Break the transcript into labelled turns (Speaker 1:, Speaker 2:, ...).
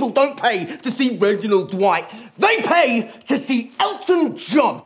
Speaker 1: People don't pay to see Reginald Dwight. They pay to see Elton John.